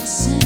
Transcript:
dancing